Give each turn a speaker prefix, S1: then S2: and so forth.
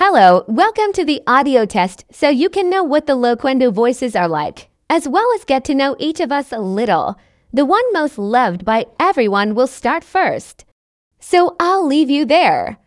S1: Hello, welcome to the audio test so you can know what the Loquendo voices are like, as well as get to know each of us a little. The one most loved by everyone will start first. So I'll leave you there.